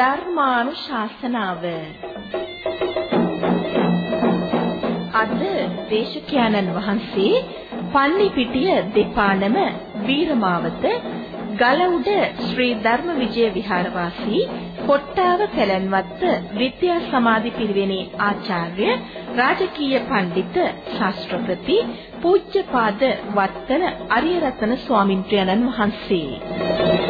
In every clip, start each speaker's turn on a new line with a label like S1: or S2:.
S1: ධර්මානුශාසනාව. අද දේශකයන්න් වහන්සේ පන්නිපිටිය දෙපානම වීරමාවත ගලඋඩ ශ්‍රී ධර්මවිජය විහාරවාසී කොට්ටාව කැලන්වත්ත විද්‍යා සමාධි පිරිවෙනේ ආචාර්ය රාජකීය පඬිත ශාස්ත්‍රපති පූජ්‍යපාද වත්තල අරියරතන ස්වාමින්ත්‍රයන්න් වහන්සේ.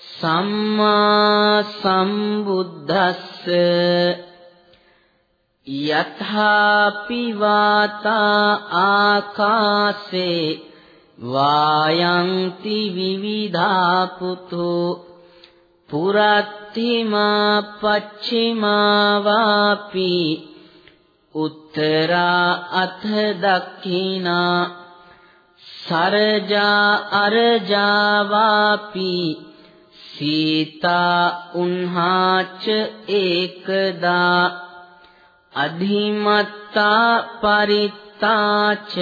S2: සම්මා සම්බුද්දස්ස යථාපි වාතා ආකාසේ වායන්ති විවිධා පුතෝ පුරත්තිමා පච්චිමා වාපි උත්තරා අත දක්ඛිනා සරජා අරජා වාපි සීතා උන්හාච ඒකදා අධිමත්තා පරිත්තාච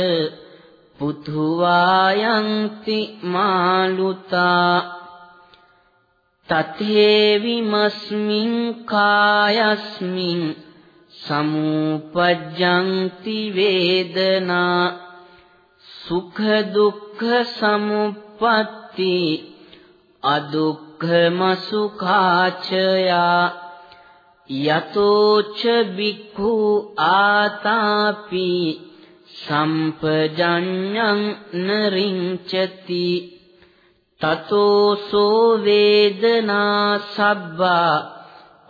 S2: පුතුවායන්ති මාලුතා තතේවිමස්මින් කායස්මින් සමුපජ්ජಂತಿ වේදනා සුඛ දුක්ඛ සමුප්පත්ති අදුක්ඛම සුඛාචයා යතෝච බික්ඛු ආතාපි සම්පජඤ්ඤං නරිංචති තතෝසෝ වේදනා සබ්බා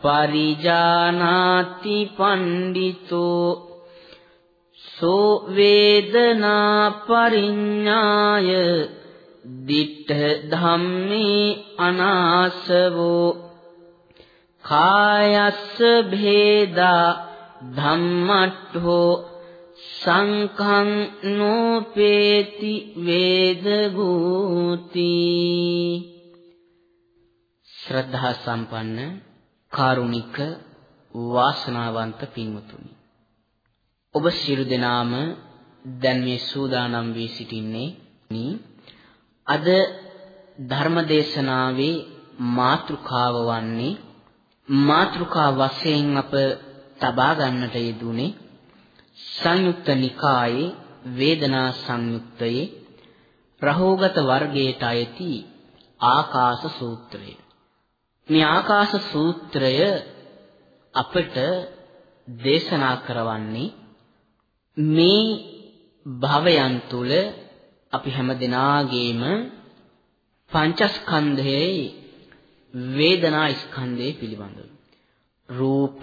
S2: පරිජානාති පණ්ඩිතෝ සෝ වේදනා පරිඤ්ඤාය දිට්ඨ ධම්මේ අනාසවෝ කායස්ස භේදා ධම්මට්ඨෝ සංඛං නෝපේති වේදගූති ශ්‍රද්ධා සම්පන්න කාරුණික වාසනාවන්ත පින්වතුනි ඔබ සියලු දෙනාම දැන් මේ සූදානම් වී සිටින්නේ අද ධර්මදේශනාවේ මාතෘකාව වන්නේ මාතෘකා වශයෙන් අප තබා ගන්නට යෙදුනේ සංයුක්ත නිකායේ වේදනා සංයුක්තයේ රහෝගත වර්ගයට අයති ආකාශ සූත්‍රය. මේ ආකාශ සූත්‍රය අපට දේශනා කරවන්නේ මේ භවයන් තුල අපි හැම දිනාගේම පංචස්කන්ධයේ වේදනා ස්කන්ධය පිළිබඳව රූප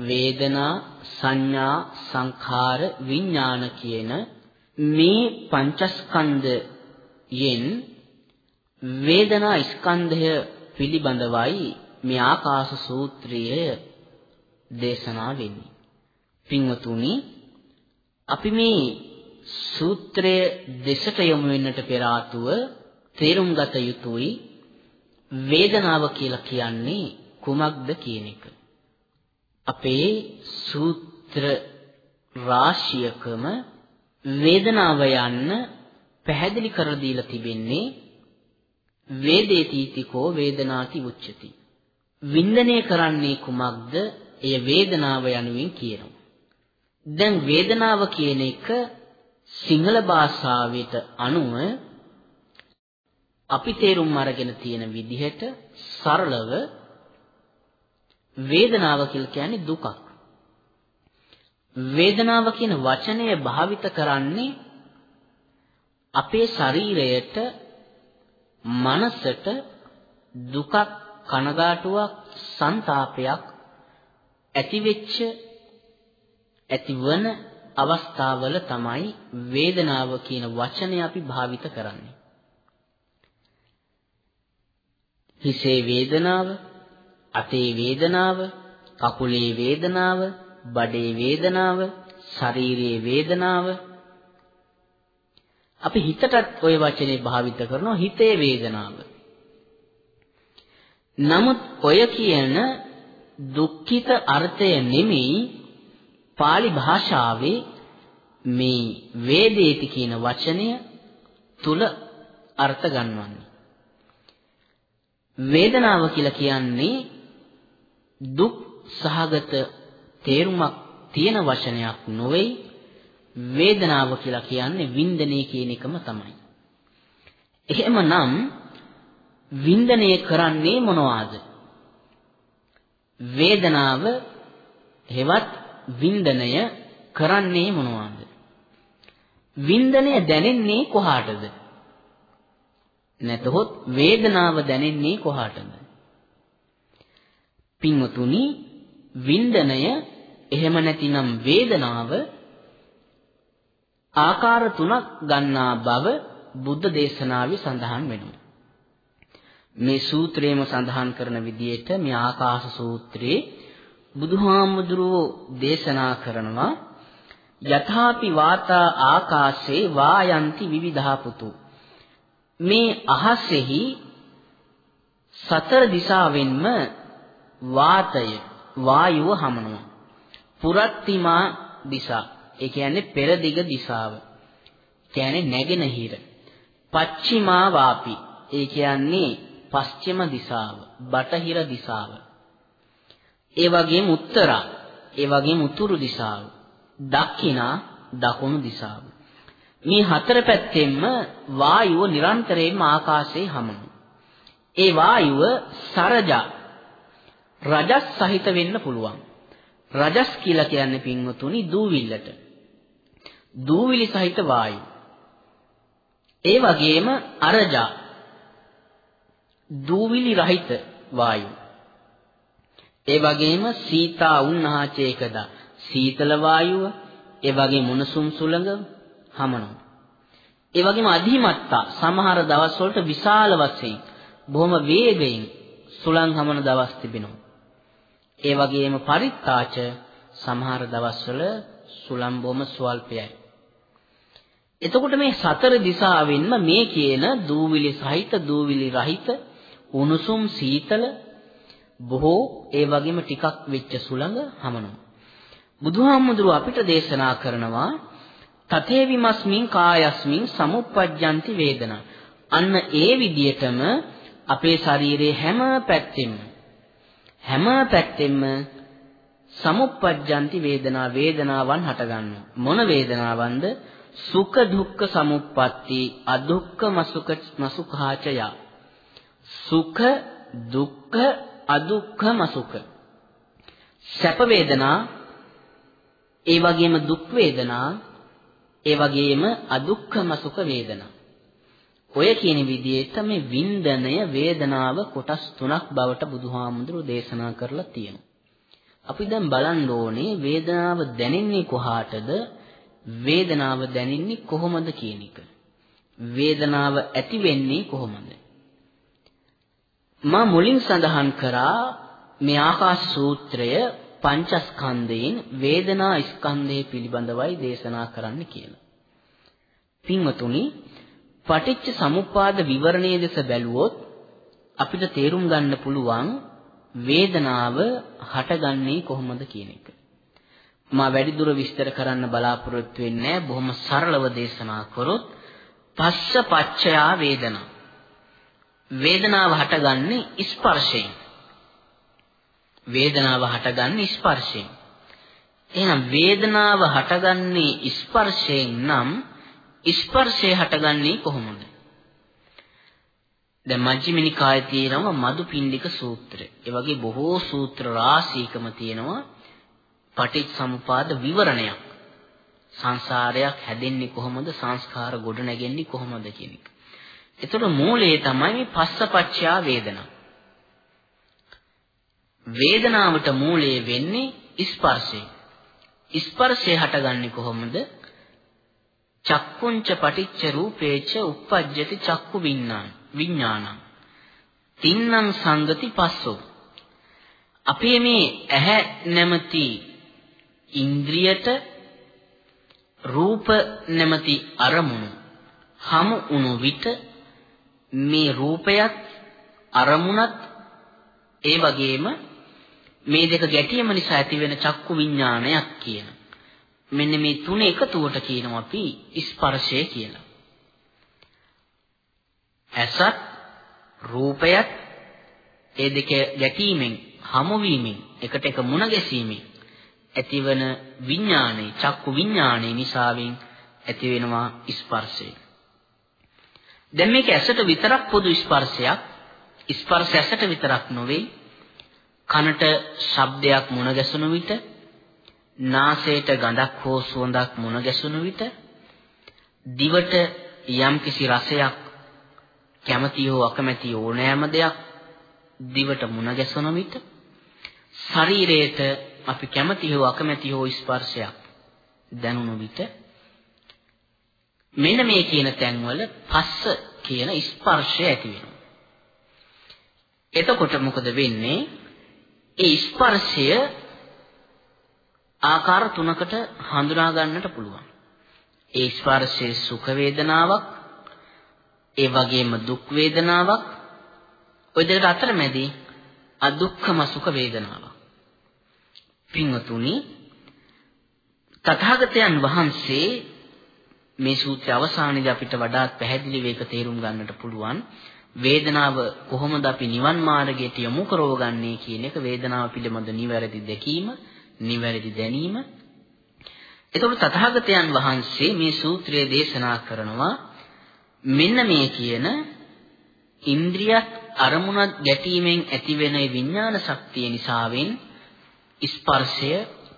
S2: වේදනා සංඥා සංඛාර විඥාන කියන මේ පංචස්කන්ධයෙන් වේදනා ස්කන්ධය පිළිබඳවයි මේ ආකාශ සූත්‍රය දේශනා වෙන්නේ. පින්වතුනි අපි මේ සූත්‍රය දෙසට යොමු වෙන්නට පෙර ආතුව තේරුම් ගත යුතුයි වේදනාව කියලා කියන්නේ කුමක්ද කියන එක. අපේ සූත්‍ර රාශියකම වේදනාව යන්න පැහැදිලි කර දීලා තිබෙන්නේ වේදේතිතිකෝ වේදනාති උච්චති. වින්දනය කරන්නේ කුමක්ද? එය වේදනාව යනුවෙන් කියනවා. දැන් වේදනාව කියන එක සිංහල භාෂාවට අනුව අපි තේරුම් අරගෙන තියෙන විදිහට සරලව වේදනාව කියලා කියන්නේ දුකක්. වේදනාව කියන වචනය භාවිත කරන්නේ අපේ ශරීරයට මනසට දුකක් කනගාටුවක් ਸੰతాපයක් ඇතිවෙච්ච ඇතිවන අවස්ථාවල තමයි වේදනාව කියන වචනය අපි භාවිත කරන්නේ හිසේ වේදනාව, අතේ වේදනාව, කකුලේ වේදනාව, බඩේ වේදනාව, ශරීරයේ වේදනාව අපි හිතටත් ওই වචනේ භාවිත කරනවා හිතේ වේදනාව. නමුත් ඔය කියන දුක්ඛිත අර්ථය නෙමෙයි pāli භාෂාවේ මේ වේදේති කියන වචනය තුල අර්ථ ගන්නවන්නේ. වේදනාව කියලා කියන්නේ දුක් සහගත තේරුමක් තියෙන වචනයක් නොවේ වේදනාව කියලා කියන්නේ වින්දනය කියන එකම තමයි. එහෙමනම් වින්දනය කරන්නේ මොනවාද? වේදනාව හෙවත් වින්දනය කරන්නේ මොනවාද? වින්දනය දැනෙන්නේ කොහාටද? නැතහොත් වේදනාව දැනෙන්නේ කොහාටද? පින්වතුනි වින්දනය එහෙම නැතිනම් වේදනාව ආකාර තුනක් ගන්නා බව බුද්ධ දේශනාවේ සඳහන් වෙනවා. මේ සූත්‍රයේම සඳහන් කරන විදිහට මේ ආකාශ සූත්‍රයේ බුදුහාමුදුරුවෝ දේශනා කරනවා යථාපි වාතා ආකාශේ වායන්ති විවිධාපුතු. මේ අහසෙහි සතර දිශාවෙන්ම වාතය වායුව හමනවා. පුරත්තිමා දිශා ඒ කියන්නේ පෙරදිග දිශාව. කියන්නේ නැගෙනහිර පච්චිමා වාපි ඒ කියන්නේ පශ්චිම දිශාව බටහිර දිශාව. ඒ වගේම උත්තරා ඒ වගේම උතුරු දිශාව දක්ෂිනා දකුණු දිශාව මේ හතර පැත්තෙන්ම වායුව නිරන්තරයෙන්ම ආකාශයේ හමනවා ඒ වායුව සරජා රජස් සහිත වෙන්න පුළුවන්. රජස් කියලා කියන්නේ පින්වතුනි දූවිල්ලට. දූවිලි සහිත වායු. ඒ වගේම අරජා දූවිලි රහිත වායු. ඒ වගේම සීතා උන්හාචේකද සීතල වායුව ඒ වගේම මොනසුම් සුළඟ හමනවා. ඒ වගේම අධිමත්තා සමහර දවස් වලට විශාල වශයෙන් බොහොම වේගයෙන් සුළං හමන දවස් තිබෙනවා. ඒ වගේම පරිත්තාච සමහර දවස්වල සුළං බොහොම ස්වල්පයයි. එතකොට මේ සතර දිශාවෙන්ම මේ කියන දූවිලි සහිත දූවිලි රහිත උණුසුම් සීතල බොහෝ ඒ වගේම ටිකක් වෙච්ච සුළඟ හමනවා. බුදුහාමුදුරුව අපිට දේශනා කරනවා තතේ විමස්මින් කායස්මින් සමුප්පජ්ජಂತಿ වේදනා. අන්න ඒ විදියටම අපේ ශරීරයේ හැම පැත්තෙම හැම පැත්තෙම සමුප්පජ්ජಂತಿ වේදනා වේදනාවන් හටගන්නවා. මොන වේදනාවන්ද? සුඛ දුක්ඛ සමුප්පatti අදුක්ඛ මසුඛ මසුඛාචය සුඛ දුක්ඛ අදුක්ඛ මසුඛ සැප වේදනා ඒ වගේම දුක් වේදනා ඒ වගේම අදුක්ඛ මසුඛ වේදනා ඔය කියන විදිහට මේ වින්දනය වේදනාව කොටස් තුනක් බවට බුදුහාමුදුරුවෝ දේශනා කරලා තියෙනවා. අපි දැන් බලන්න ඕනේ වේදනාව දැනෙන්නේ කොහාටද? වේදනාව දැනෙන්නේ කොහොමද කියන එක. වේදනාව ඇති වෙන්නේ කොහොමද? මා මුලින් සඳහන් කරා මේ ආකාශ සූත්‍රය පංචස්කන්ධයෙන් වේදනා ස්කන්ධය පිළිබඳවයි දේශනා කරන්න කියලා. පින්වතුනි, පටිච්ච සමුප්පාද විවරණයේ දෙස බැලුවොත් අපිට තේරුම් ගන්න පුළුවන් වේදනාව හටගන්නේ කොහොමද කියන එක. මා වැඩිදුර විස්තර කරන්න බලාපොරොත්තු වෙන්නේ බොහොම සරලව දේශනා කරොත් පස්ස පච්චයා වේදනා වේදනාව හටගන්නේ ස්පර්ශයෙන්. වේදනාව හටගන්නේ ස්පර්ශයෙන්. එහෙනම් වේදනාව හටගන්නේ ස්පර්ශයෙන් නම් ස්පර්ශය හටගන්නේ කොහොමද? දැන් මජ්ක්‍ධිම නිකායේ තියෙනවා මදුපිණ්ඩික සූත්‍රය. ඒ වගේ බොහෝ සූත්‍ර රාශියකම තියෙනවා පටිච්චසමුපාද විවරණයක්. සංසාරයක් හැදෙන්නේ කොහොමද? සංස්කාර ගොඩ නැගෙන්නේ කොහොමද කියන එක. එතකොට මූලයේ තමයි මේ පස්සපච්චයා වේදනා. වේදනාවට මූලයේ වෙන්නේ ස්පර්ශය. ස්පර්ශය හටගන්නේ කොහොමද? චක්කුංච පටිච්ච රූපේච uppajjati චක්කු විඥාන විඥානං. තින්නම් සංගති පස්සෝ අපේ මේ ඇහැ නැමැති ඉන්ද්‍රියට රූප නැමැති අරමුණු හමු වුණු විට මේ රූපයත් අරමුණත් ඒ වගේම මේ දෙක ගැටීම නිසා ඇතිවෙන චක්කු විඥානයක් කියන. මෙන්න මේ තුන එකතුවට කියනවා අපි ස්පර්ශය කියලා. ඇසත් රූපයත් ඒ දෙක ගැටීමෙන් හමු වීමෙන් එකට එක මුණ ගැසීමෙන් ඇතිවන විඥානේ චක්කු විඥානේ නිසාවෙන් ඇති වෙනවා ස්පර්ශය. දැන් මේක ඇසට විතරක් පොදු ස්පර්ශයක්. ස්පර්ශ ඇසට විතරක් නොවේ. කනට ශබ්දයක් මුණ ගැසුණු විට, නාසයට ගඳක් හෝ සුවඳක් මුණ ගැසුණු විට, දිවට යම්කිසි රසයක් කැමැති හෝ අකමැති ඕනෑම දෙයක් දිවට මුණ ගැසුණු විට, ශරීරයට අපි කැමැති හෝ අකමැති හෝ ස්පර්ශයක් දැනුණු විට මෙන්න මේ කියන තැන්වල පස්ස කියන ස්පර්ශය ඇති වෙනවා. එතකොට මොකද වෙන්නේ? ඒ ස්පර්ශය ආකාර තුනකට හඳුනා ගන්නට පුළුවන්. ඒ ස්පර්ශයේ සුඛ වේදනාවක්, ඒ වගේම දුක් වේදනාවක්, ඔය දෙක අතරමැදි අදුක්ඛම සුඛ වේදනාවක්. පින්වතුනි තථාගතයන් වහන්සේ මේ සූත්‍රය අවසානයේදී අපිට වඩාත් පැහැදිලිව ඒක තේරුම් ගන්නට පුළුවන්. වේදනාව කොහොමද අපි නිවන් මාර්ගයට යොමු කරවගන්නේ කියන එක වේදනාව පිළිබඳ නිවැරදි දැකීම නිවැරදි දැනීම. එතකොට තථාගතයන් වහන්සේ මේ සූත්‍රය දේශනා කරනවා මෙන්න මේ කියන ඉන්ද්‍රියත් අරමුණත් ගැටීමෙන් ඇතිවෙන විඥාන ශක්තිය නිසාවෙන් ස්පර්ශය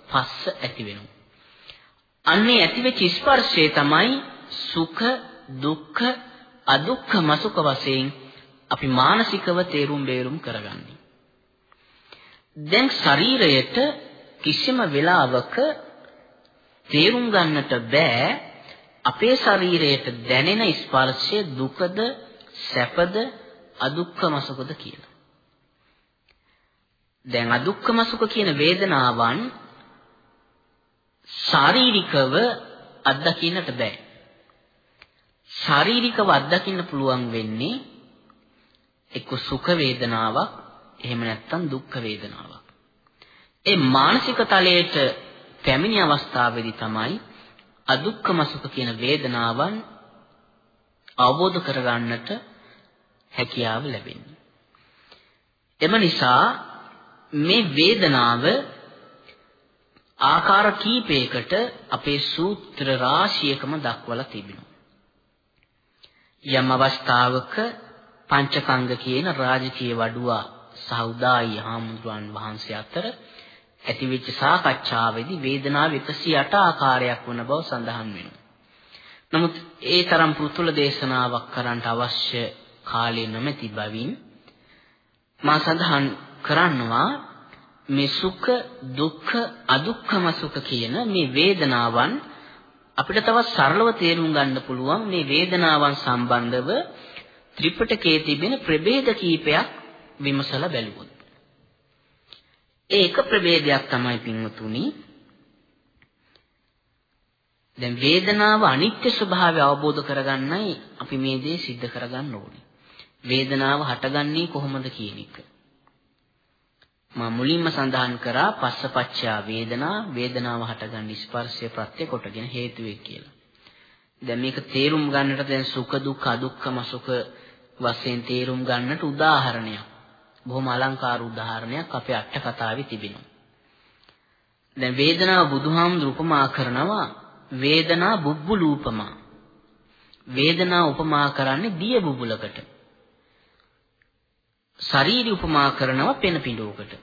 S2: පස්ස ඇති වෙනවා අන්නේ ඇතිවෙච්ච ස්පර්ශය තමයි සුඛ දුක්ඛ අදුක්ඛ මසුඛ වශයෙන් අපි මානසිකව තේරුම් බේරුම් කරගන්නේ. දැන් ශරීරයට කිසිම වෙලාවක තේරුම් ගන්නට බෑ අපේ ශරීරයට දැනෙන ස්පර්ශය දුකද සැපද අදුක්ඛම සුඛද කියලා. දැන් අදුක්ඛම සුඛ කියන වේදනාවන් ශාරීරිකව අත්දකින්නට බෑ. ශාරීරිකව අත්දකින්න පුළුවන් වෙන්නේ එක්ක සුඛ වේදනාවක් එහෙම නැත්නම් දුක්ඛ වේදනාවක්. ඒ මානසික තලයට පැමිණි අවස්ථාවේදී තමයි අදුක්ඛම සුඛ කියන වේදනාවන් අවබෝධ කරගන්නට හැකියාව ලැබෙන්නේ. එම නිසා මේ වේදනාව ආකාර කීපයකට අපේ සූත්‍ර රාශියකම දක්වලා තිබෙනවා. යම් අවස්ථාවක පංචකංග කියන රාජකීය වඩුවා සහ උදායි හාමුදුරන් වහන්සේ අතර ඇතිවෙච්ච සාකච්ඡාවේදී වේදනාව 108 ආකාරයක් වන බව සඳහන් වෙනවා. නමුත් ඒ තරම් පුතුල දේශනාවක් කරන්නට අවශ්‍ය කාලය නොමැති බැවින් මා සඳහන් කරන්නවා මේ සුඛ දුක්ඛ අදුක්ඛම සුඛ කියන මේ වේදනාවන් අපිට තවත් සරලව තේරුම් ගන්න පුළුවන් මේ වේදනාවන් සම්බන්ධව ත්‍රිපිටකයේ තිබෙන ප්‍රභේද කීපයක් විමසලා බැලුවොත්. ඒක ප්‍රභේදයක් තමයි පින්වතුනි. දැන් වේදනාව අනිත්‍ය ස්වභාවය අවබෝධ කරගන්නයි අපි මේ දේ सिद्ध කරගන්න ඕනේ. වේදනාව හටගන්නේ කොහොමද කියන එක. මා මුලින්ම සඳහන් කරා පස්සපච්චා වේදනා වේදනාව හටගන්න ස්පර්ශය ප්‍රත්‍ය කොටගෙන හේතු වේ කියලා. දැන් මේක තේරුම් ගන්නට දැන් සුඛ දුක්ඛ අදුක්ඛම සුඛ වශයෙන් තේරුම් ගන්නට උදාහරණයක්. බොහොම අලංකාර උදාහරණයක් අපේ අට කතාවේ තිබෙනවා. දැන් වේදනාව බුදුහාමුදුරු උපමා කරනවා වේදනා බුබ්බුලූපමා. වේදනාව උපමා කරන්නේ දිය බුබුලකට. ශරීරي උපමා කරනවා පෙන පිඬුවකට.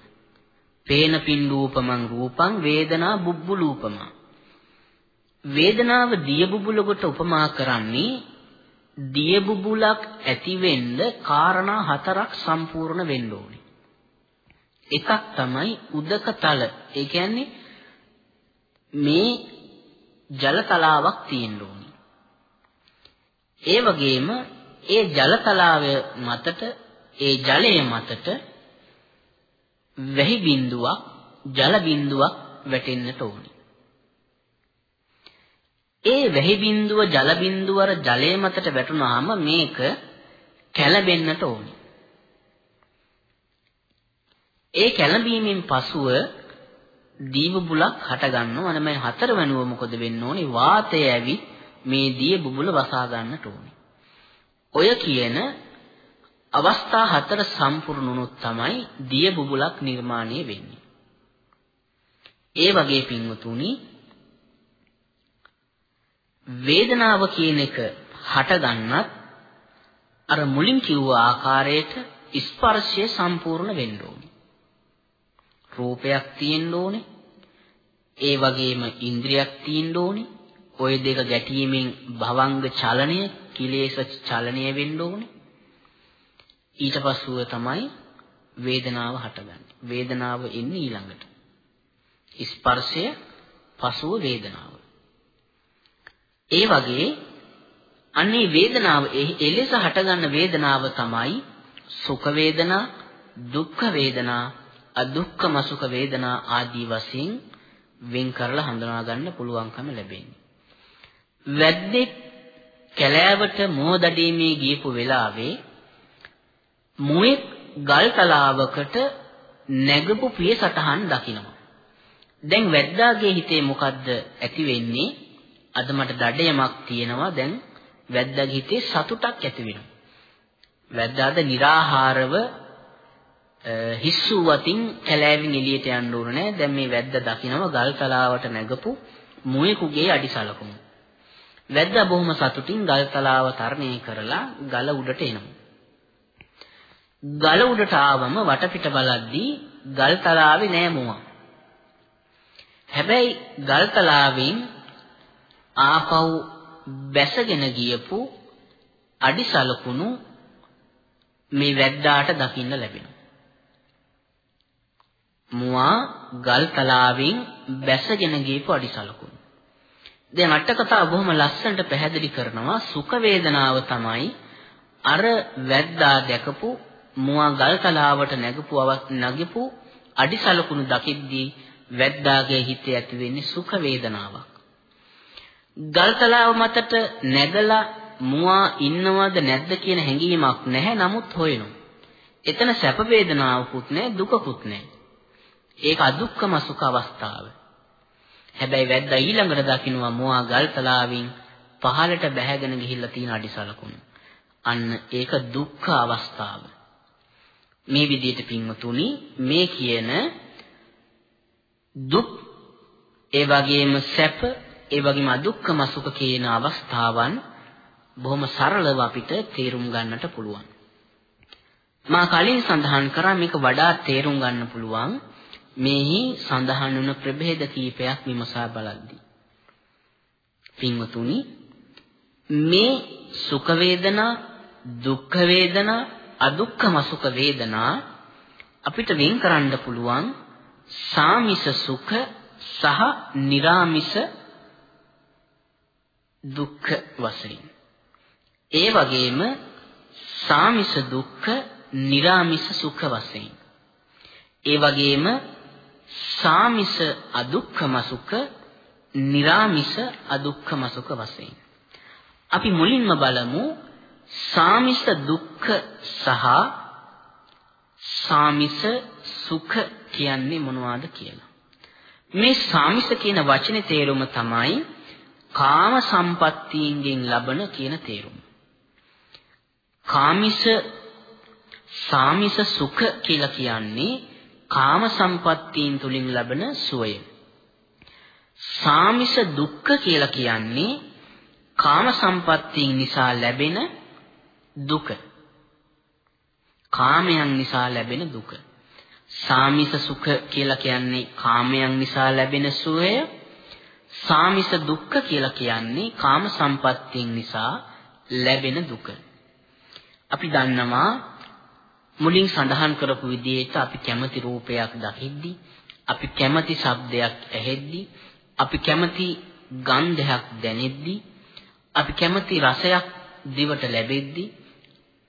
S2: පේන පිඬුූපමං රූපං වේදනා බුබ්බුලූපමා. වේදනාව දිය බුබුලකට උපමා කරන්නේ දිය බුබුලක් ඇති වෙන්න කාරණා හතරක් සම්පූර්ණ වෙන්න ඕනේ. එකක් තමයි උදක තල. ඒ කියන්නේ මේ ජල තලාවක් තියෙන්න ඕනේ. ඒ වගේම ඒ ජල තලාව මතට ඒ ජලය මතට වැහි බිඳුවක් ජල බිඳුවක් වැටෙන්නට ඕනේ. ඒ වැහි බිඳුව ජල බිඳුවර ජලය මතට වැටුනහම මේක කැළඹෙන්නට ඕනේ. ඒ කැළඹීමෙන් පසුව දී බුබුලක් හට ගන්නවා. අනේ මේ හතරවැනුව මොකද වෙන්න ඕනේ? වාතය ඇවිත් මේ දී බුබුල වසා ගන්නට ඕනේ. ඔය කියන අවස්ථා හතර සම්පූර්ණ වුණොත් තමයි දිය බුබුලක් නිර්මාණය වෙන්නේ. ඒ වගේ පින්වතුනි වේදනාව කියන එක හටගන්නත් අර මුලින් කිව්ව ආකාරයට ස්පර්ශය සම්පූර්ණ වෙන්න ඕනේ. රූපයක් තියෙන්න ඕනේ. ඒ වගේම ඉන්ද්‍රියක් තියෙන්න ඕනේ. ওই දෙක ගැටීමෙන් භවංග චලනය, කිලේශ චලනය වෙන්න ඕනේ. ඊට පස්සුව තමයි වේදනාව හටගන්නේ. වේදනාව එන්නේ ඊළඟට. ස්පර්ශය පසුව වේදනාව. ඒ වගේ අන්නේ වේදනාව එලෙස හටගන්න වේදනාව තමයි සුඛ වේදනා, දුක්ඛ වේදනා, අදුක්ඛම සුඛ වේදනා ආදී වශයෙන් වෙන් කරලා හඳුනා ගන්න පුළුවන්කම ලැබෙන්නේ. වැද්දෙක් කැලෑවට මෝදඩීමේ ගියපු වෙලාවේ මුවෙක් ගල් තලාවකට නැගපු පිය සටහන් දකිනවා. දැන් වැද්දාගේ හිතේ මොකද්ද ඇති වෙන්නේ? අද මට දඩයමක් තියෙනවා. දැන් වැද්දාගේ හිතේ සතුටක් ඇති වෙනවා. වැද්දාද निराහාරව හිස්සු වතින් කැලෑවෙන් එළියට යන්න ඕන නෑ. දැන් මේ වැද්ද දකිනවා ගල් තලාවට නැගපු මුවෙකුගේ අඩිසලකුණු. වැද්දා බොහොම සතුටින් ගල් තලාව තරණය කරලා ගල උඩට එනවා. ගල උඩට ආවම වටපිට බලද්දී ගල් තලාවේ නෑ මුවා. හැබැයි ගල් තලාවෙන් ආපහු බැසගෙන ගියපු අඩි සලකුණු මේ වැද්දාට දකින්න ලැබෙනවා. මුවා ගල් තලාවෙන් බැසගෙන ගියපු අඩි සලකුණු. දැන් අට කතාව බොහොම ලස්සනට පැහැදිලි කරනවා සුඛ වේදනාව තමයි අර වැද්දා දැකපු මුවා ගල් තලාවට නැගපු නැගපු අඩි සලකුණු දකිද්දී වැද්දාගේ හිතේ ඇති වෙන්නේ සුඛ වේදනාවක්. ගල්තලාව මතට නැගලා මුවා ඉන්නවද නැද්ද කියන හැඟීමක් නැහැ නමුත් හොයනවා. එතන සැප වේදනාවකුත් නැහැ දුකකුත් නැහැ. ඒක අදුක්කම සුඛ අවස්ථාව. හැබැයි වැද්දා ඊළඟට දකින්නවා මුවා ගල්තලාවින් පහළට බැහැගෙන ගිහිල්ලා තියෙන අඩිසලකුණු. අන්න ඒක දුක්ඛ අවස්ථාව. මේ විදිහට පින්වතුනි මේ කියන දුක් ඒ වගේම සැප ඒ වගේම අදුක්කම සුඛ කියන අවස්ථාවන් බොහොම සරලව අපිට තේරුම් ගන්නට පුළුවන්. මා කලින් සඳහන් කරා මේක වඩා තේරුම් ගන්න පුළුවන් මේහි සඳහන් වුණ ප්‍රභේද කීපයක් විමසා බලද්දී. පින්වතුනි මේ සුඛ වේදනා දුක්ඛ වේදනා අදුක්ඛම සුඛ වේදනා අපිට වෙන් කරන්න පුළුවන් සාමිස සුඛ සහ निराමිස දුක්ඛ වශයෙන්. ඒ වගේම සාමිස දුක්ඛ, निराමිස සුඛ වශයෙන්. ඒ වගේම සාමිස අදුක්ඛම සුඛ, निराමිස අදුක්ඛම සුඛ වශයෙන්. අපි මුලින්ම බලමු සාමිස දුක්ඛ සහ සාමිස සුඛ කියන්නේ මොනවද කියලා. මේ සාමිස කියන වචනේ තේරුම තමයි කාම සම්පත්තියෙන් ලබන කියන තේරුම. කාමිස සාමිස සුඛ කියලා කියන්නේ කාම සම්පත්තියෙන් තුලින් ලබන සුවය. සාමිස දුක්ඛ කියලා කියන්නේ කාම සම්පත්තියෙන් නිසා ලැබෙන දුක. කාමයන් නිසා ලැබෙන දුක. සාමිස සුඛ කියලා කියන්නේ කාමයන් නිසා ලැබෙන සුවය. සාමිස දුක්ඛ කියලා කියන්නේ කාම සම්පත්තියෙන් නිසා ලැබෙන දුක. අපි දන්නවා මුලින් සඳහන් කරපු විදිහට අපි කැමති රූපයක් දකිද්දී අපි කැමති ශබ්දයක් ඇහෙද්දී අපි කැමති ගන්ධයක් දැනෙද්දී අපි කැමති රසයක් දිවට ලැබෙද්දී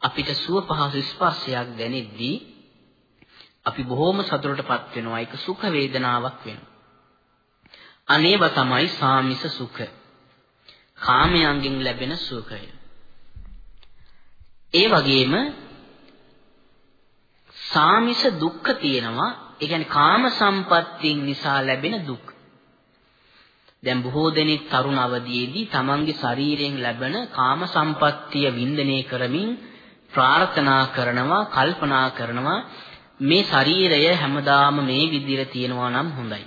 S2: අපිට සුව පහසු ස්පර්ශයක් දැනෙද්දී අපි බොහොම සතුටටපත් වෙනවා ඒක සුඛ වේදනාවක් වෙනවා. අනේව තමයි සාමිස සුඛ. කාමයන්ගෙන් ලැබෙන සුඛය. ඒ වගේම සාමිස දුක්ඛ තියෙනවා. ඒ කියන්නේ කාම සම්පත්තියෙන් නිසා ලැබෙන දුක්. දැන් බොහෝ දෙනෙක් තරුණ අවදියේදී තමන්ගේ ශරීරයෙන් ලැබෙන කාම සම්පත්තිය වින්දනය කරමින් ප්‍රාර්ථනා කරනවා කල්පනා කරනවා මේ ශරීරය හැමදාම මේ විදිහට තියෙනවා නම් හොඳයි.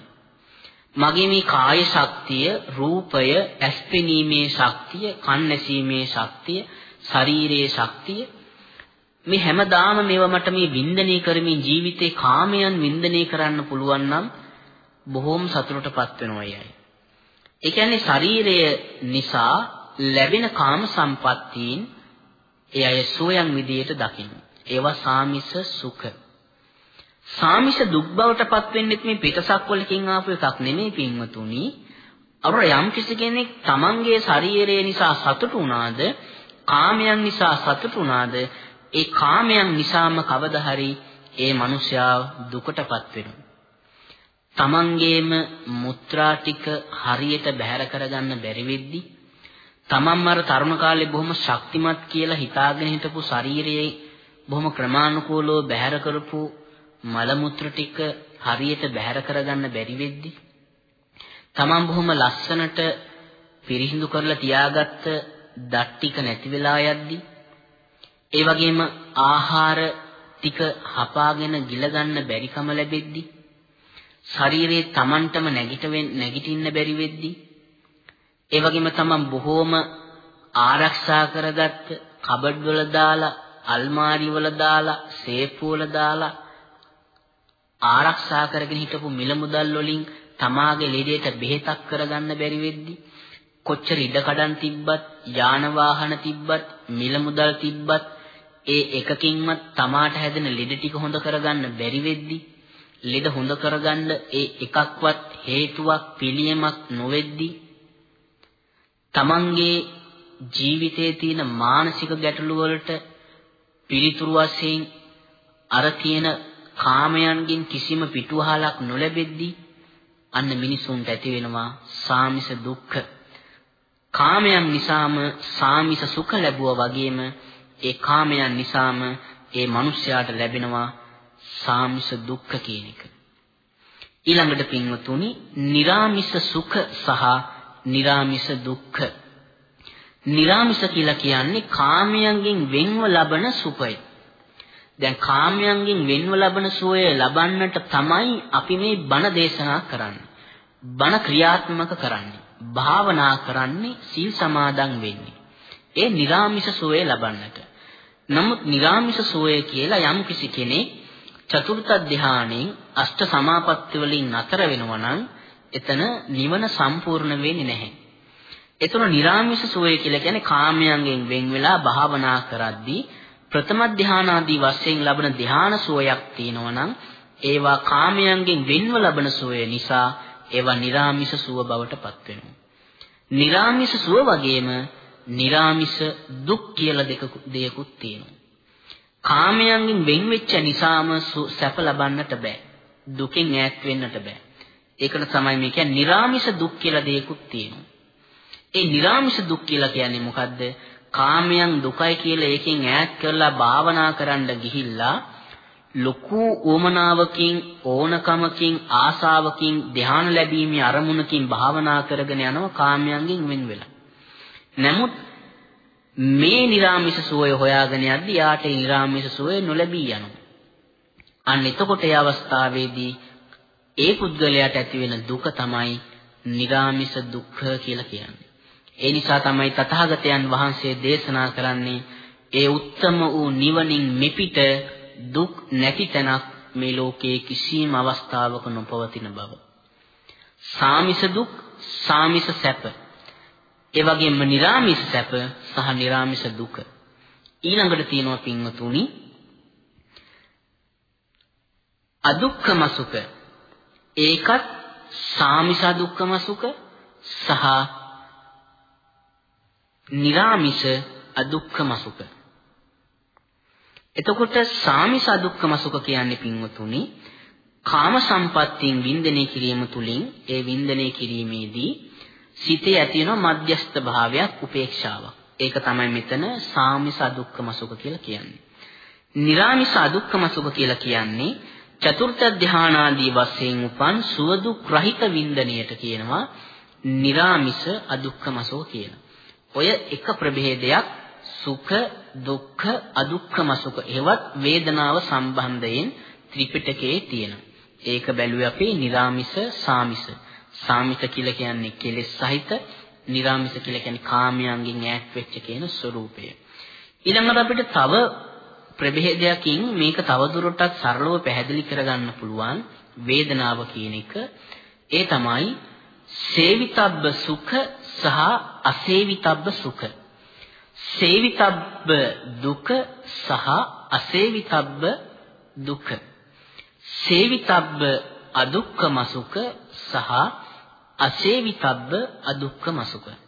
S2: මගේ මේ කාය ශක්තිය, රූපය, ඇස්පෙනීමේ ශක්තිය, කන් ඇසීමේ ශක්තිය, ශරීරයේ ශක්තිය මේ හැමදාම මේවා මට මේ වින්දනය කරමින් ජීවිතේ කාමයන් වින්දනය කරන්න පුළුවන් නම් බොහෝම සතුටටපත් වෙනවා අය. ඒ කියන්නේ ශරීරය නිසා ලැබෙන කාම සම්පත්තීන් ඒ අය සෝයන් විදියට දකින්න. ඒවා සාමිස සුඛ. සාමිස දුක් බවටපත් වෙන්නෙත් මේ පිටසක් වලකින් ආපු එකක් නෙමෙයි පින්වතුනි. අර යම් කිසි කෙනෙක් තමන්ගේ ශරීරය නිසා සතුටු වුණාද, කාමයන් නිසා සතුටු වුණාද, ඒ කාමයන් නිසාම කවදා හරි ඒ මනුෂ්‍යයා දුකටපත් වෙනවා. තමන්ගේම මුත්‍රා ටික හරියට බැහැර කරගන්න බැරි වෙද්දී තමන්ම අර තරුණ කාලේ බොහොම ශක්තිමත් කියලා හිතාගෙන හිටපු ශරීරයේ බොහොම ක්‍රමානුකූලව බැහැර කරපු මල මුත්‍ර ටික හරියට බැහැර කරගන්න බැරි වෙද්දී තමන් බොහොම ලස්සනට පිරිසිදු කරලා තියාගත්ත දත් ටික නැති වෙලා යද්දී ඒ වගේම ආහාර ටික හපාගෙන ගිල ගන්න බැරිකම ලැබෙද්දී ශරීරයේ Tamanටම නැගිට නැගිටින්න බැරි වෙද්දී ඒ වගේම තමන් බොහෝම ආරක්ෂා කරගත්ත කබඩ් වල දාලා අල්මාරි වල දාලා සේප්පු වල දාලා ආරක්ෂා කරගෙන හිටපු මිල මුදල් වලින් තමාගේ ලෙඩේට බෙහෙතක් කරගන්න බැරි වෙද්දී කොච්චර ඉඩ කඩන් තිබ්බත් යාන වාහන තිබ්බත් මිල මුදල් තිබ්බත් ඒ එකකින්වත් තමාට හැදෙන ලෙඩ ටික හොඳ කරගන්න බැරි වෙද්දී ලෙඩ හොඳ කරගන්න ඒ එකක්වත් හේතුවක් පිළියමක් නොවෙද්දී තමන්ගේ ජීවිතයේ තියෙන මානසික ගැටලු වලට පිළිතුරු වශයෙන් අර කියන කාමයන්ගෙන් කිසිම පිටුවහලක් නොලැබෙද්දී අන්න මිනිසුන්ට ඇති වෙනවා සාමිස දුක්ඛ. කාමයන් නිසාම සාමිස සුඛ ලැබුවා වගේම ඒ කාමයන් නිසාම ඒ මිනිස්යාට ලැබෙනවා සාමිස දුක්ඛ කියන එක. ඊළඟට පින්වතුනි, निराமிස සුඛ සහ निराமிස දුක්ඛ. නිරාමිස කියලා කියන්නේ කාමයන්ගෙන් වෙන්ව ලබන සුඛය. දැන් කාමයන්ගෙන් වෙන්ව ලබන සෝය ලබන්නට තමයි අපි මේ බණ දේශනා කරන්නේ. බණ ක්‍රියාත්මක කරන්නේ. භාවනා කරන්නේ සීල් සමාදන් වෙන්නේ. ඒ නිරාමිස සෝය ලබන්නට. නමුත් නිරාමිස සෝය කියලා යම් කිසි කෙනෙක් චතුර්ථ ධානයෙන් අෂ්ට සමාපatti වලින් නතර වෙනවා නම් එතන නිවන සම්පූර්ණ වෙන්නේ නැහැ. එතන නිර්ාමිෂ සෝය කියලා කියන්නේ කාමයන්ගෙන් වෙන් වෙලා භාවනා කරද්දී ප්‍රථම ධානාදී වශයෙන් ලබන ධාන සෝයක් තියෙනවා නම් ඒවා කාමයන්ගෙන් වෙන්ව ලබන සෝය නිසා ඒවා නිර්ාමිෂ සුව බවට පත් වෙනවා. නිර්ාමිෂ සුව වගේම නිර්ාමිෂ දුක් කියලා දෙක දෙයක්ත් තියෙනවා. කාමයන්ගෙන් වෙන් වෙච්ච නිසාම සැප ලබන්නට බෑ. දුකෙන් ඈත් වෙන්නට බෑ. ඒකට තමයි මේ කියන්නේ निराமிස දුක් කියලා දෙයක්ත් තියෙනවා. ඒ निराமிස දුක් කියලා කියන්නේ මොකද්ද? කාමයන් දුකයි කියලා ඒකෙන් ඈත් කරලා භාවනා කරන්න ගිහිල්ලා ලොකු උමනාවකින් ඕනකමකින් ආසාවකින් ධ්‍යාන ලැබීමේ අරමුණකින් භාවනා කරගෙන යනවා කාමයන්ගෙන් වෙන් වෙලා. නමුත් මේ නිර්ාමිෂ සෝය හොයාගෙන යද්දී යාට නිර්ාමිෂ සෝය නොලැබී යනවා. අන්න එතකොට ඒ අවස්ථාවේදී ඒ පුද්ගලයාට ඇති වෙන දුක තමයි නිරාමිස දුක්ඛ කියලා කියන්නේ. ඒ නිසා තමයි තථාගතයන් වහන්සේ දේශනා කරන්නේ ඒ උත්තම වූ නිවනින් මෙපිට දුක් නැති තැනක් මේ ලෝකයේ කිසිම අවස්ථාවක නොපවතින බව. සාමිස දුක්, සාමිස සැප. ඒ වගේම නිරාමිස සැප සහ නිරාමිස දුක. ඊළඟට තියෙනවා පින්වතුනි අදුක්ඛම සුඛ ඒකත් සාමිසා දුක්ඛම සුඛ සහ නිරාමිස අදුක්ඛම සුඛ. එතකොට සාමිස අදුක්ඛම සුඛ කියන්නේ පින්වතුනි කාම සම්පත්තියෙන් වින්දනය කිරීම තුලින් ඒ වින්දනය කිරීමේදී සිතේ ඇතිවන මධ්‍යස්ත භාවයක් උපේක්ෂාවක්. ඒක තමයි මෙතන සාමිස අදුක්ඛම සුඛ කියලා කියන්නේ. නිරාමිස අදුක්ඛම සුඛ කියලා කියන්නේ චතුර්ථ ධානාදී වශයෙන් උපන් සුවදුක් රහිත වින්දනයට කියනවා නිරාමිස අදුක්කම සුඛ කියලා. ඔය එක ප්‍රභේදයක් සුඛ දුක්ඛ අදුක්ඛම සුඛ ඒවත් වේදනාව සම්බන්ධයෙන් ත්‍රිපිටකයේ තියෙනවා. ඒක බැලුවේ අපි නිරාමිස සාමිස. සාමිස කියලා කියන්නේ කෙලෙස් සහිත, නිරාමිස කියලා කියන්නේ කාමයන්ගෙන් ඈත් වෙච්ච කියන ස්වરૂපය. ඊළඟට අපිට තව ප්‍රභේදයකින් මේක තවදුරටත් සරලව පැහැදිලි කරගන්න පුළුවන් වේදනාව කියන එක. ඒ තමයි සේවිතබ්බ සුඛ සහ අසේවිතබ්බ සුඛ. සේවිතබ්බ දුක සහ අසේවිතබ්බ දුක. සේවිතබ්බ අදුක්ඛම සුඛ සහ අසේවිතබ්බ අදුක්ඛම සුඛ.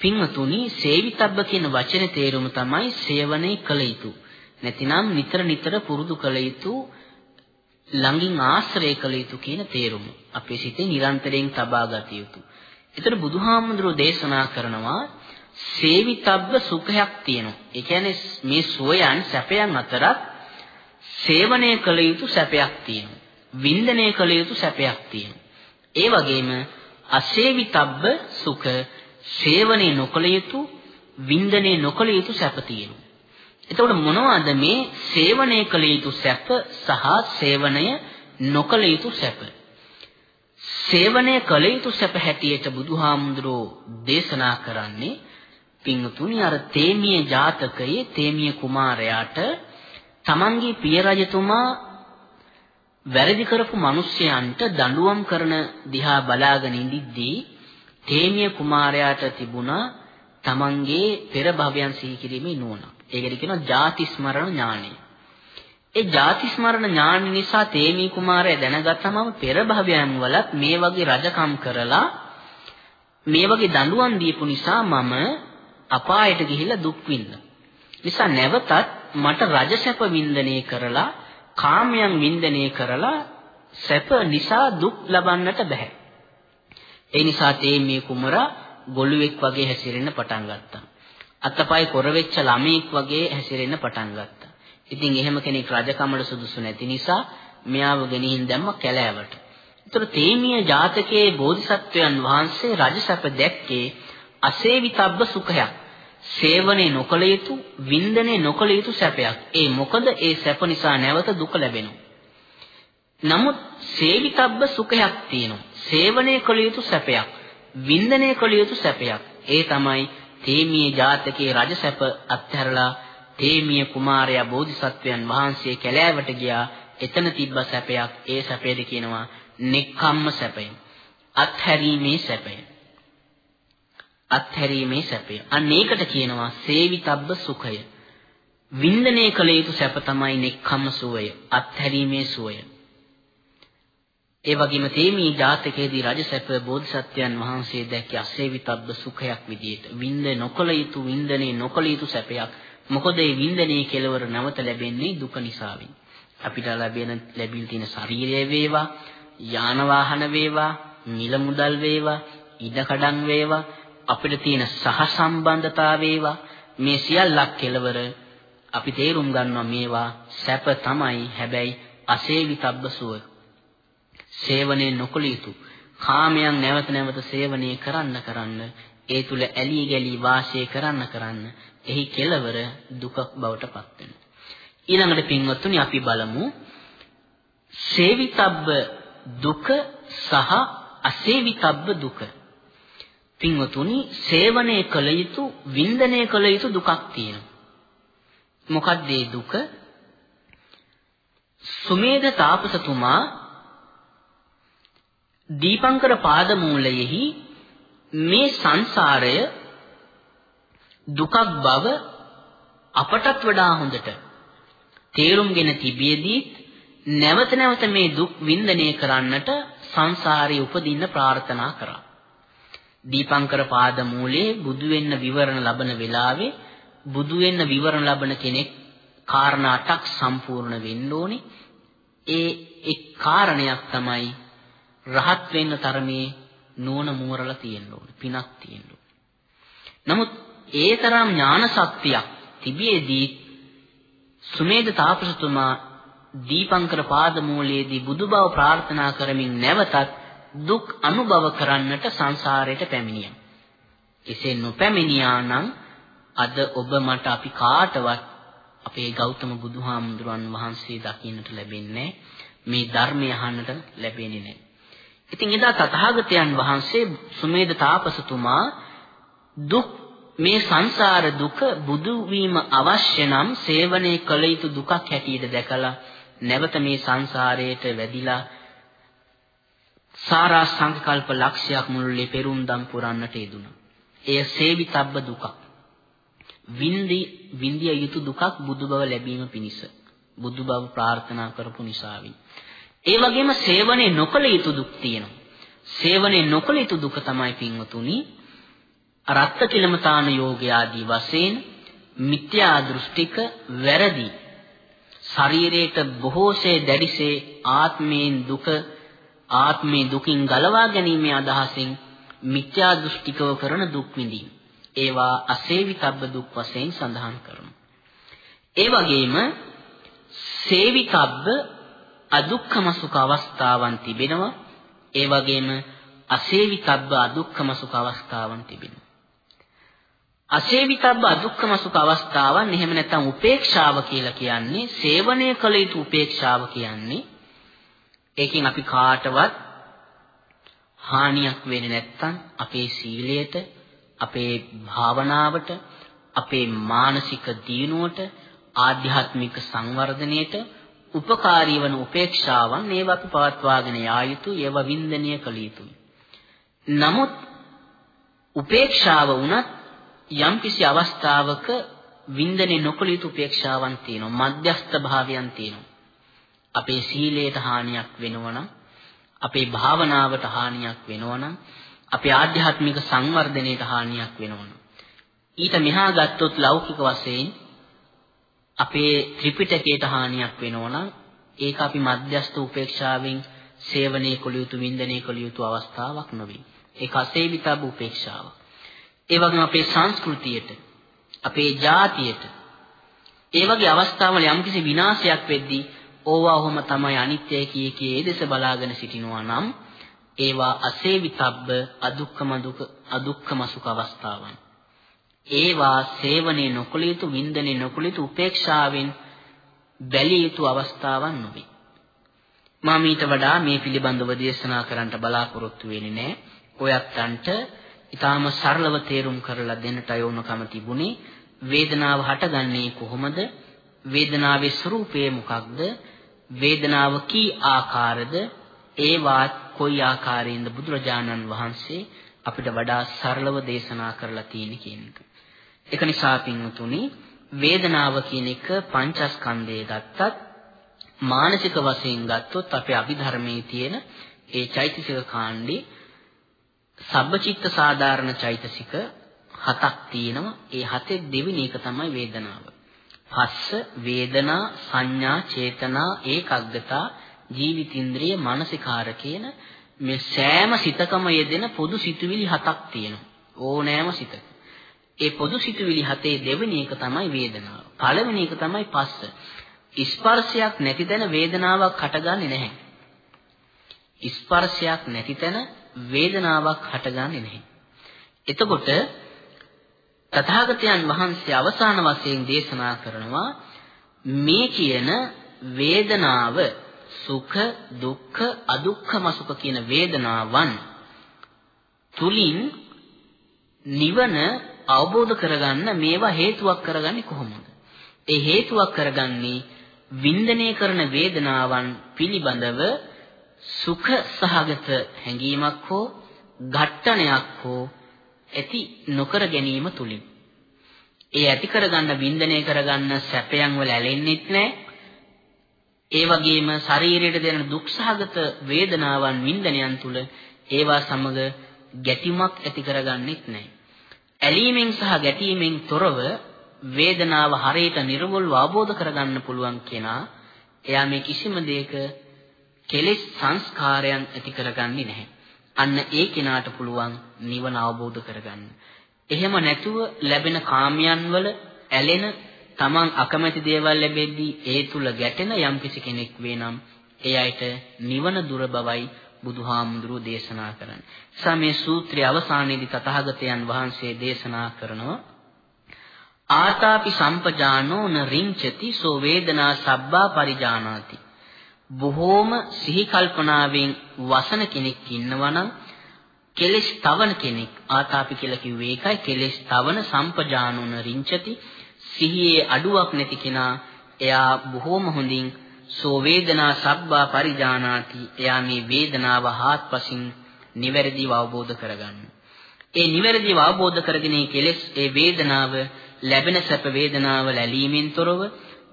S2: පින්වතුනි සේවිතබ්බ කියන වචනේ තේරුම තමයි සේවනයේ කළ යුතු. නැතිනම් නිතර නිතර පුරුදු කළ යුතු ළඟින් ආශ්‍රය කළ යුතු කියන තේරුම. අපේ සිතේ නිරන්තරයෙන් තබා ගත යුතු. ඒතර බුදුහාමුදුරෝ දේශනා කරනවා සේවිතබ්බ සුඛයක් තියෙනවා. ඒ කියන්නේ මේ සෝයන් සැපයන් අතරත් සේවනය කළ යුතු සැපයක් තියෙනවා. වින්දනය කළ යුතු සැපයක් තියෙනවා. ඒ වගේම අසේවිතබ්බ සුඛ සේවනය නොකළ යුතු වින්දනය නොකළ යුතු සැප තියෙනවා. එතකොට මොනවද මේ සේවනය කළ යුතු සැප සහ සේවනය නොකළ යුතු සැප? සේවනය කළ යුතු සැප හැටියට බුදුහාමුදුරෝ දේශනා කරන්නේ පින්තුනි අර තේමිය ජාතකයේ තේමිය කුමාරයාට තමන්ගේ පිය රජතුමා වැරදි කරපු මිනිසයන්ට දඬුවම් කරන දිහා බලාගෙන ඉඳිද්දී තේමිය කුමාරයාට තිබුණා තමන්ගේ පෙර භවයන් සිහි කිරීමේ නුවණ. ඒකට කියනවා ಜಾති ස්මරණ ඥානය. ඒ ಜಾති ස්මරණ ඥාන නිසා තේමී කුමාරයා දැනගත්තම පෙර භවයන් වලත් මේ වගේ රජකම් කරලා මේ වගේ දඬුවම් දීපු නිසා මම අපායට ගිහිල්ලා දුක් විඳිනවා. නිසා නැවතත් මට රජ සැප වින්දනය කරලා කාමයන් වින්දනය කරලා සැප නිසා දුක් ලබන්නට බෑ. ඒ නිසා තේමී කුමරා ගොළුෙක් වගේ හැසිරෙන්න පටන් ගත්තා. අතපය කොර වෙච්ච ළමෙක් වගේ හැසිරෙන්න පටන් ගත්තා. ඉතින් එහෙම කෙනෙක් රජකමට සුදුසු නැති නිසා මෙයාව ගෙනිහින් දැම්ම කැලෑවට. ඒතර තේමීය ජාතකයේ බෝධිසත්වයන් වහන්සේ රජසැප දැක්කේ අසේවිතබ්බ සුඛයක්. සේවනයේ නොකල යුතු, වින්දනයේ නොකල යුතු සැපයක්. ඒ මොකද ඒ සැප නිසා නැවත දුක ලැබෙනවා. නමුත් සේවිතබ්බ සුඛයක් තියෙනවා. සේවනයේ කළ යුතු සැපයක්. වින්දනයේ කළ යුතු සැපයක්. ඒ තමයි තේමීය ජාතකයේ රජසැප අත්හැරලා තේමීය කුමාරයා බෝධිසත්වයන් වහන්සේ කැලෑවට ගියා. එතන තිබ්බ සැපයක් ඒ සැපේද කියනවා නෙක්ඛම්ම සැපය. අත්හැරීමේ සැපය. අත්හැරීමේ සැපය. අන්න ඒකට කියනවා සේවිතබ්බ සුඛය. වින්දනය කළ යුතු සැප තමයි නෙක්ඛම්ම සුවය, අත්හැරීමේ සුවය. ඒ වගේම තේමී ජාතකයේදී රජසැප බෝධිසත්වයන් වහන්සේ දැක්ක අසේවිතබ්බ සුඛයක් විදියට වින්ද නොකළ යුතු වින්දනේ නොකළ යුතු සැපයක්. මොකද මේ වින්දනේ කෙලවර නැවත ලැබෙන්නේ දුක නිසාවෙන්. අපිට ලැබෙන ලැබිල් තියෙන ශරීරය වේවා, යාන වාහන වේවා, මිල මුදල් වේවා, ඉඩකඩම් වේවා, අපිට තියෙන සහසම්බන්ධතා වේවා, මේ සියල්ලක් කෙලවර අපි තේරුම් ගන්නවා මේවා සැප තමයි හැබැයි අසේවිතබ්බ සුව සේවනයේ නොකළ යුතු. කාමයන් නැවත නැවත සේවනය කරන්න කරන්න ඒ තුල ඇලී ගැලී වාසය කරන්න කරන්න එහි කෙලවර දුකක් බවට පත් වෙනවා. ඊළඟට පින්වත්තුනි අපි බලමු සේවිතබ්බ දුක සහ අසේවිතබ්බ දුක. පින්වතුනි සේවනය කළ යුතු වින්දනය කළ යුතු දුකක් තියෙනවා. මොකක්ද ඒ දුක? සුමේද තාපසතුමා දීපංකර පාදමූලයෙහි මේ සංසාරය දුකක් බව අපටත් වඩා හොඳට තේරුම්ගෙන තිබියදී නැවත නැවත මේ දුක් වින්දනය කරන්නට සංසාරේ උපදින්න ප්‍රාර්ථනා කරා. දීපංකර පාදමූලයේ බුදු වෙන්න විවරණ ලබන වෙලාවේ බුදු වෙන්න විවරණ ලබන කෙනෙක් කාරණා 8ක් සම්පූර්ණ වෙන්න ඕනේ. ඒ එක් කාරණයක් තමයි රහත් වෙන්න තරමේ නුවණ මෝරලා තියෙන්න ඕනේ. පිනක් තියෙන්න ඕනේ. නමුත් ඒ තරම් ඥාන ශක්තියක් තිබියදී සුමේද තාපසතුමා දීපංකර පාදමූලයේදී බුදුබව ප්‍රාර්ථනා කරමින් නැවතත් දුක් අනුභව කරන්නට සංසාරයට පැමිණියා. එසේ නොපැමිණියා නම් අද ඔබ මට අපි කාටවත් අපේ ගෞතම බුදුහාමුදුරන් වහන්සේ දකින්නට ලැබෙන්නේ මේ ධර්මය අහන්නට ලැබෙන්නේ නැහැ. ඉතින් එදා තථාගතයන් වහන්සේ සුමේද තාපසතුමා දුක් මේ සංසාර දුක බුදු වීම අවශ්‍ය නම් සේවනයේ කළ යුතු දුකක් හැටියට දැකලා නැවත මේ සංසාරයට වැදිලා සාරා සංකල්ප ලක්ෂයක් මුළුල්ලේ පෙරුම්දම් පුරන්නට යෙදුණා. එය සේවිතබ්බ දුකක්. වින්දි වින්දිය යුතු දුකක් බුදු බව ලැබීම පිණිස. බුදු බව ප්‍රාර්ථනා කරපු නිසාවෙන්. ඒ වගේම සේවනයේ නොකළ යුතු දුක් තියෙනවා. සේවනයේ නොකළ යුතු දුක තමයි පින්වතුනි රත්ත කිලමතාන යෝගය ආදී වශයෙන් මිත්‍යා දෘෂ්ටික වැරදි ශරීරයට බොහෝසේ දැඩිසේ ආත්මයෙන් දුක ආත්මේ දුකින් ගලවා ගැනීමේ අදහසින් මිත්‍යා දෘෂ්ටිකව කරන දුක් විඳීම. ඒවා අසේවිතබ්බ දුක් වශයෙන් සඳහන් කරනවා. ඒ වගේම සේවිතබ්බ අදුක්ඛම සුඛ අවස්ථාවන් තිබෙනවා. ඒ වගේම අසේවිතබ්බ අදුක්ඛම සුඛ අවස්ථාවන් තිබෙනවා. අසේවිතබ්බ අදුක්ඛම සුඛ අවස්ථාවන් එහෙම නැත්නම් උපේක්ෂාව කියලා කියන්නේ සේවනය කළ යුතු උපේක්ෂාව කියන්නේ ඒකෙන් අපි කාටවත් හානියක් වෙන්නේ නැත්නම් අපේ සීලයට අපේ භාවනාවට අපේ මානසික දියුණුවට ආධ්‍යාත්මික සංවර්ධනයට උපකාරී වන උපේක්ෂාවන් ඒවා අපි පවත්වාගෙන යා යුතුයි ඒවා වින්දනීය කළ යුතුයි. නමුත් උපේක්ෂාව වුණත් යම්කිසි අවස්ථාවක වින්දනේ නොකළ යුතු උපේක්ෂාවන් තියෙනවා මධ්‍යස්ථ භාවයන් තියෙනවා. අපේ සීලයට හානියක් වෙනවනම් අපේ භාවනාවට හානියක් වෙනවනම් අපේ ආධ්‍යාත්මික සංවර්ධනයට හානියක් වෙනවනම් ඊට මෙහා ගත්තොත් ලෞකික වශයෙන් අපේ ත්‍රිපිටකයට හානියක් වෙනවනම් ඒක අපි මධ්‍යස්ථ උපේක්ෂාවෙන් සේවනයේ කළ යුතු වින්දනයේ කළ යුතු අවස්ථාවක් නොවේ. ඒක අසේවිතබ්බ උපේක්ෂාව. ඒ වගේම අපේ සංස්කෘතියට, අපේ ජාතියට ඒ වගේ අවස්ථාවල යම්කිසි විනාශයක් වෙද්දී ඕවා ඔහොම තමයි අනිත්‍යයි කිය කී ඒ දෙස බලාගෙන සිටිනවා නම් ඒවා අසේවිතබ්බ අදුක්කම දුක අදුක්කම සුඛ අවස්ථාවන්. ඒවා සේවනයේ නොකළ යුතු වින්දනයේ නොකළ යුතු උපේක්ෂාවෙන් බැලිය යුතු අවස්ථාවක් නොවේ. මම ඊට වඩා මේ පිළිබඳව දේශනා කරන්න බලාපොරොත්තු වෙන්නේ නැහැ. ඔයත්න්ට ඊටාම සරලව තේරුම් කරලා දෙන්නට යොමුකම තිබුණේ වේදනාව හටගන්නේ කොහොමද? වේදනාවේ ස්වરૂපය මොකක්ද? වේදනාව කී ආකාරද? ඒවත් කොයි ආකාරයෙන්ද බුදුරජාණන් වහන්සේ අපිට වඩා සරලව දේශනා කරලා තියෙන්නේ කියන එක. ඒක නිසා පින්වතුනි වේදනාව කියන එක පංචස්කන්ධයේ ගත්තත් මානසික වශයෙන් ගත්තොත් අපේ අභිධර්මයේ තියෙන ඒ චෛතසික කාණ්ඩේ සබ්බචිත්ත සාධාරණ චෛතසික හතක් තියෙනවා. ඒ හතේ දෙවෙනි එක තමයි වේදනාව. පස්ස වේදනා සංඥා චේතනා ඒකග්ගතා ජීවිතින්ද්‍රිය මානසිකාර කියන මේ සෑම සිතකම යෙදෙන පොදු සිතුවිලි හතක් තියෙනවා. ඕනෑම සිතක. ඒ පොදු සිතුවිලි හතේ දෙවෙනි එක තමයි වේදනාව. පළවෙනි එක තමයි පස්ස. ස්පර්ශයක් නැති තැන වේදනාවක් හටගන්නේ නැහැ. ස්පර්ශයක් නැති තැන වේදනාවක් හටගන්නේ නැහැ. එතකොට තථාගතයන් වහන්සේ අවසාන වශයෙන් දේශනා කරනවා මේ කියන වේදනාව සුඛ දුක්ඛ අදුක්ඛම සුඛ කියන වේදනාවන් තුලින් නිවන අවබෝධ කරගන්න මේවා හේතුවක් කරගන්නේ කොහොමද? ඒ හේතුවක් කරගන්නේ වින්දනය කරන වේදනාවන් පිළිබඳව සුඛ සහගත හැඟීමක් හෝ ඝට්ටනයක් හෝ ඇති නොකර ගැනීම තුලින් ඒ ඇති කරගන්න වින්දනය කරගන්න සැපයන් වල ඇලෙන්නෙත් නැහැ. ඒ වගේම ශරීරයට දෙන දුක්සහගත වේදනාවන් වින්දනයන් තුල ඒවා සමග ගැටීමක් ඇති කරගන්නෙත් නැහැ. ඇලීමෙන් සහ ගැටීමෙන් තොරව වේදනාව හරියට නිර්වොල්ව අවබෝධ කරගන්න පුළුවන් කෙනා එයා මේ කිසිම දෙයක කෙලෙස් සංස්කාරයන් ඇති කරගන්නේ නැහැ. අන්න ඒ කෙනාට පුළුවන් නිවන අවබෝධ කරගන්න. එහෙම නැතුව ලැබෙන කාමයන් වල ඇලෙන තමන් අකමැති දේවල් ලැබෙද්දී ඒ තුල ගැටෙන යම්කිසි කෙනෙක් වේ ඒ අයට නිවන දුර බවයි බුදුහාමුදුරුවෝ දේශනා කරන්නේ. නිසා මේ සූත්‍රයේ අවසානයේදී තථාගතයන් වහන්සේ දේශනා කරනවා ආතාපි සම්පජානෝ න රිංචති සෝ වේදනා සබ්බා පරිජානාති. බොහෝම සිහි කල්පනාවෙන් වසන කෙනෙක් ඉන්නවනම් කෙලෙස් තවන කෙනෙක් ආතාපි කියලා කිව්වේ ඒකයි කෙලෙස් තවන සම්පජානෝ න රිංචති සිහියේ අඩුවක් නැති කෙනා එයා බොහෝම හොඳින් සෝ වේදනා සබ්බා පරිජානාති එයා මේ වේදනාව හාත්පසින් නිවැරදිව අවබෝධ කරගන්න. ඒ නිවැරදිව අවබෝධ කරගෙන කෙලෙස් ඒ වේදනාව ලැබෙන සැප වේදනාව ලැලීමෙන් තොරව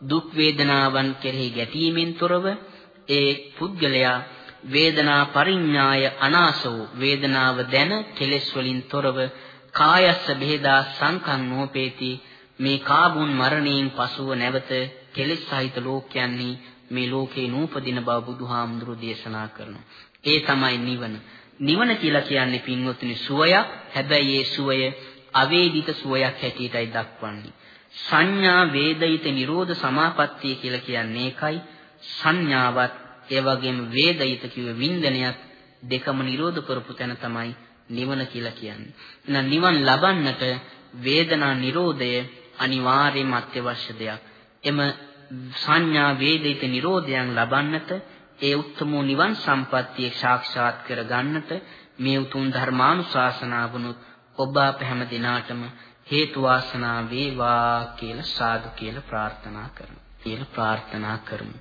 S2: දුක් වේදනාවන් කෙරෙහි ගැටීමෙන් තොරව ඒ පුද්ගලයා වේදනා පරිඥාය අනාසෝ වේදනාව දැන කෙලෙස් වලින් තොරව කායස්ස බෙහෙදා සංකම් නෝපේති මේ කාබුන් මරණයෙන් පසුව නැවත කෙලෙස් සහිත ලෝකයන්හි මේ ලෝකේ නූපදින බව බුදුහාමුදුරු දේශනා කරනවා. ඒ තමයි නිවන. නිවන කියලා කියන්නේ පින්වත්නි සුවයක්. හැබැයි ඒ සුවය අවේදිත සුවයක් හැටියටයි දක්වන්නේ. සංඥා වේදිත නිරෝධ සමාපත්තිය කියලා කියන්නේ ඒකයි. සංඥාවත් ඒ වගේම වේදිත කිව්ව වින්දනයත් දෙකම නිරෝධ කරපු තැන තමයි නිවන කියලා කියන්නේ. එහෙනම් නිවන් ලබන්නට වේදනා නිරෝධය අනිවාර්යයෙන්ම අත්‍යවශ්‍ය දෙයක්. එම සංඥා වේදිත නිරෝධයන් ලබන්නට ඒ උත්තම නිවන් සම්පත්තිය සාක්ෂාත් කර ගන්නට මේ උතුම් ධර්මානුශාසනාවනුත් ඔබ අප හැම දිනාටම හේතු වාසනා වේවා කියලා සාදු කියලා ප්‍රාර්ථනා කරමු. කියලා ප්‍රාර්ථනා කරමු.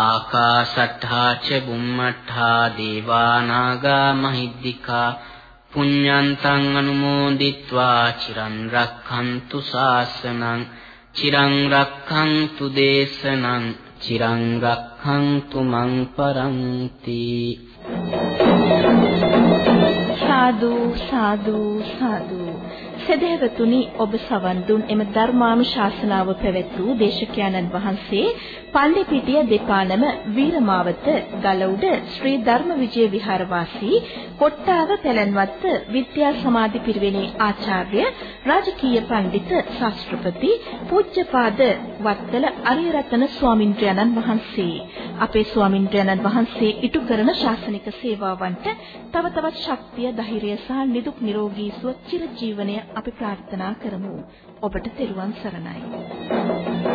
S2: ආකාශට්ඨා ච බුම්මට්ඨා දේවා නාග මහිද්దికා පුඤ්ඤන්තං අනුමෝදිත්වා චිරන් රක්ඛන්තු ශාසනං චිරං රක්ඛන්තු දේශනං චිරං රක්ඛන්තු මං පරන්ති
S1: සාදු සාදු සාදු සදහැවතුනි ඔබ සවන් දුන්. එම ධර්මානුශාසනාව පැවැත් වූ දේශකයන්න් වහන්සේ පල්ලිපිටිය දෙපානම වීරමාවත ගලඋඩ ශ්‍රී ධර්මවිජය විහාරවාසී කොට්ටාව පැලන්වත්ත විද්‍යා සමාධි පිරිවෙනේ ආචාර්ය රාජකීය පඬිත ශාස්ත්‍රපති පූජ්‍යපාද වත්තල අරියරතන ස්වාමින්ද්‍රයන්න් වහන්සේ. අපේ ස්වාමින්ද්‍රයන්න් වහන්සේ ඉටු කරන ශාසනික සේවාවන්ට තව තවත් ශක්තිය ධෛර්යය සහ නිදුක් නිරෝගී සුව චිර ජීවනය අපි ප්‍රාර්ථනා කරමු. ඔබට තෙරුවන් සරණයි.